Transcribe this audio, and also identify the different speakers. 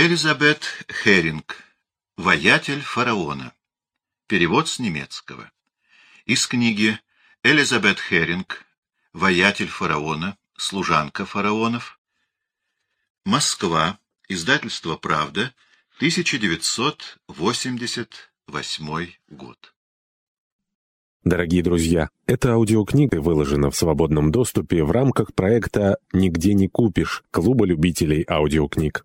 Speaker 1: Элизабет Херинг. Воятель фараона. Перевод с немецкого. Из книги Элизабет Херинг. Воятель фараона. Служанка фараонов. Москва. Издательство «Правда», 1988 год.
Speaker 2: Дорогие друзья, эта аудиокнига выложена в свободном доступе в рамках проекта «Нигде не купишь» Клуба любителей аудиокниг.